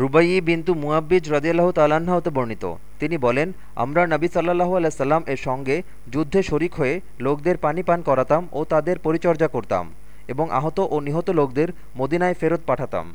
রুবাই বিন্তু মুয়াব্বিজ রদিয়াল্লাহ তাল্লাহ্ন হতে বর্ণিত। তিনি বলেন, আমরা নবী সাল্লাহু আলাইসাল্লাম এর সঙ্গে যুদ্ধে শরিক হয়ে লোকদের পানি পান করাতাম ও তাদের পরিচর্যা করতাম এবং আহত ও নিহত লোকদের মদিনায় ফেরত পাঠাতাম।